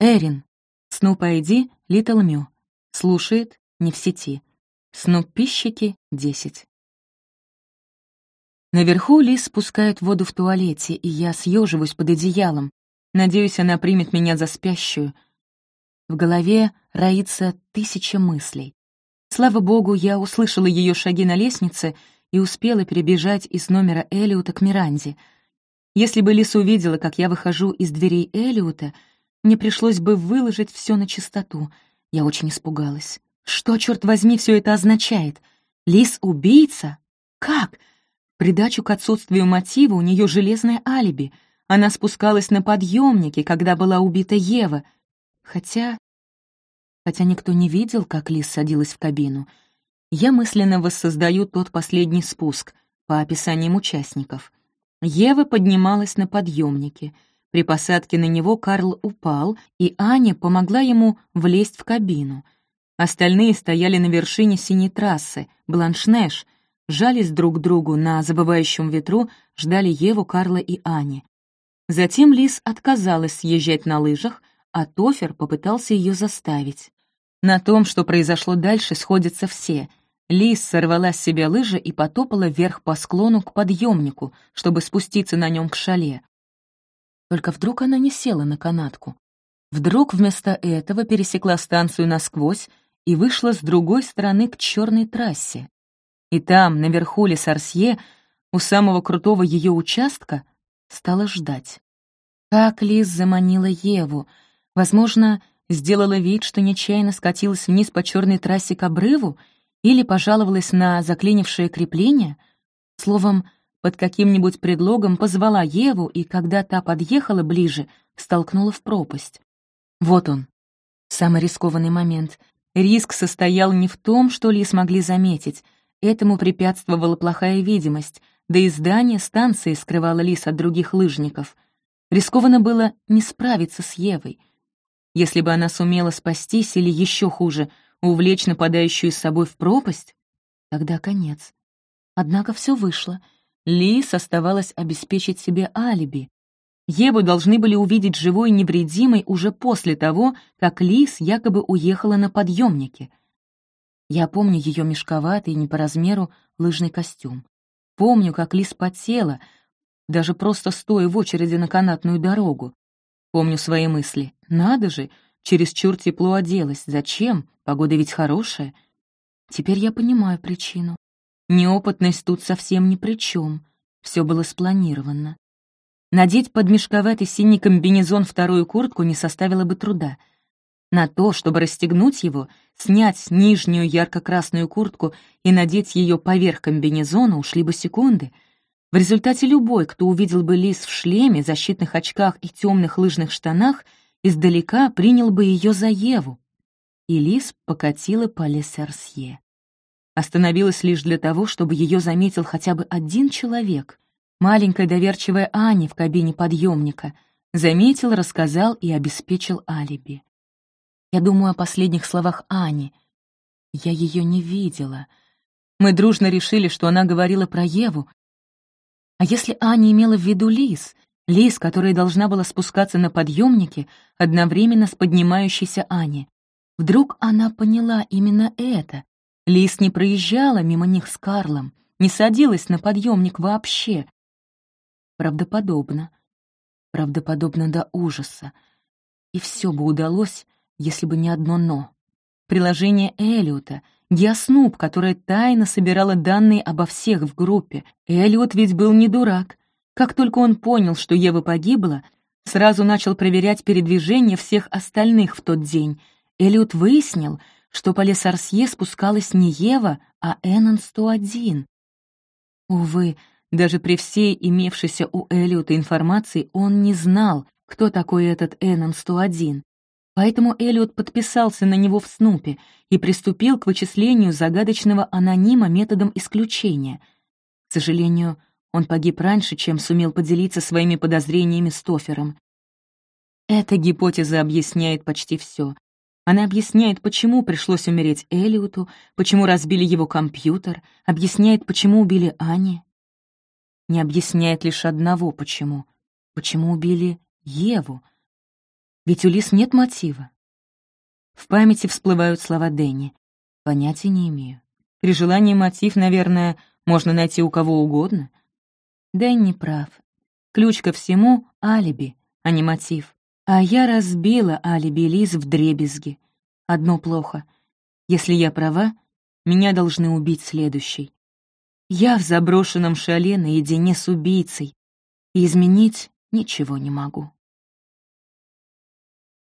Эрин. Снуп Айди, Литл Мю. Слушает, не в сети. Снуппищики, 10. Наверху Лис спускает воду в туалете, и я съеживаюсь под одеялом. Надеюсь, она примет меня за спящую. В голове роится тысяча мыслей. Слава богу, я услышала ее шаги на лестнице и успела перебежать из номера Элиота к Миранде. Если бы Лис увидела, как я выхожу из дверей Элиота, мне пришлось бы выложить все на чистоту. Я очень испугалась. Что, черт возьми, все это означает? Лис — убийца? Как? придачу к отсутствию мотива у нее железное алиби. Она спускалась на подъемнике, когда была убита Ева. Хотя... Хотя никто не видел, как Лис садилась в кабину. Я мысленно воссоздаю тот последний спуск по описаниям участников. Ева поднималась на подъемнике. При посадке на него Карл упал, и Аня помогла ему влезть в кабину. Остальные стояли на вершине синей трассы, Бланшнеш — жались друг к другу на забывающем ветру, ждали Еву, Карла и Ани. Затем Лис отказалась съезжать на лыжах, а Тофер попытался ее заставить. На том, что произошло дальше, сходятся все. Лис сорвала с себя лыжи и потопала вверх по склону к подъемнику, чтобы спуститься на нем к шале. Только вдруг она не села на канатку. Вдруг вместо этого пересекла станцию насквозь и вышла с другой стороны к черной трассе. И там, наверху Лесарсье, у самого крутого ее участка, стала ждать. Как Лиз заманила Еву. Возможно, сделала вид, что нечаянно скатилась вниз по черной трассе к обрыву или пожаловалась на заклинившее крепление. Словом, под каким-нибудь предлогом позвала Еву, и когда та подъехала ближе, столкнула в пропасть. Вот он, самый рискованный момент. Риск состоял не в том, что Ли смогли заметить — Этому препятствовала плохая видимость, да и здание станции скрывало Лис от других лыжников. Рискованно было не справиться с Евой. Если бы она сумела спастись или еще хуже, увлечь нападающую с собой в пропасть, тогда конец. Однако все вышло. Лис оставалось обеспечить себе алиби. Еву должны были увидеть живой и невредимой уже после того, как Лис якобы уехала на подъемнике. Я помню ее мешковатый, не по размеру, лыжный костюм. Помню, как Лис потела, даже просто стоя в очереди на канатную дорогу. Помню свои мысли. Надо же, чересчур тепло оделась. Зачем? Погода ведь хорошая. Теперь я понимаю причину. Неопытность тут совсем ни при чем. Все было спланировано. Надеть под мешковатый синий комбинезон вторую куртку не составило бы труда — на то, чтобы расстегнуть его, снять нижнюю ярко-красную куртку и надеть ее поверх комбинезона, ушли бы секунды. В результате любой, кто увидел бы Лис в шлеме, защитных очках и темных лыжных штанах, издалека принял бы ее за Еву. И Лис покатила по Лесерсье. Остановилась лишь для того, чтобы ее заметил хотя бы один человек. Маленькая доверчивая Аня в кабине подъемника. Заметил, рассказал и обеспечил алиби. Я думаю о последних словах Ани. Я ее не видела. Мы дружно решили, что она говорила про Еву. А если Аня имела в виду Лис? Лис, которая должна была спускаться на подъемнике одновременно с поднимающейся Ани. Вдруг она поняла именно это. Лис не проезжала мимо них с Карлом, не садилась на подъемник вообще. Правдоподобно. Правдоподобно до ужаса. И все бы удалось, если бы не одно «но». Приложение Элиота, Геоснуп, которая тайно собирала данные обо всех в группе. Элиот ведь был не дурак. Как только он понял, что Ева погибла, сразу начал проверять передвижение всех остальных в тот день. Элиот выяснил, что по Лесарсье спускалась не Ева, а Эннон-101. Увы, даже при всей имевшейся у Элиота информации он не знал, кто такой этот Эннон-101. Поэтому Эллиот подписался на него в Снупе и приступил к вычислению загадочного анонима методом исключения. К сожалению, он погиб раньше, чем сумел поделиться своими подозрениями с Тофером. Эта гипотеза объясняет почти все. Она объясняет, почему пришлось умереть Элиоту, почему разбили его компьютер, объясняет, почему убили Ани. Не объясняет лишь одного почему. Почему убили Еву — Ведь у Лис нет мотива. В памяти всплывают слова Дэнни. Понятия не имею. При желании мотив, наверное, можно найти у кого угодно. Дэнни прав. Ключ ко всему — алиби, а не мотив. А я разбила алиби Лиз в дребезги. Одно плохо. Если я права, меня должны убить следующий. Я в заброшенном шале наедине с убийцей, и изменить ничего не могу.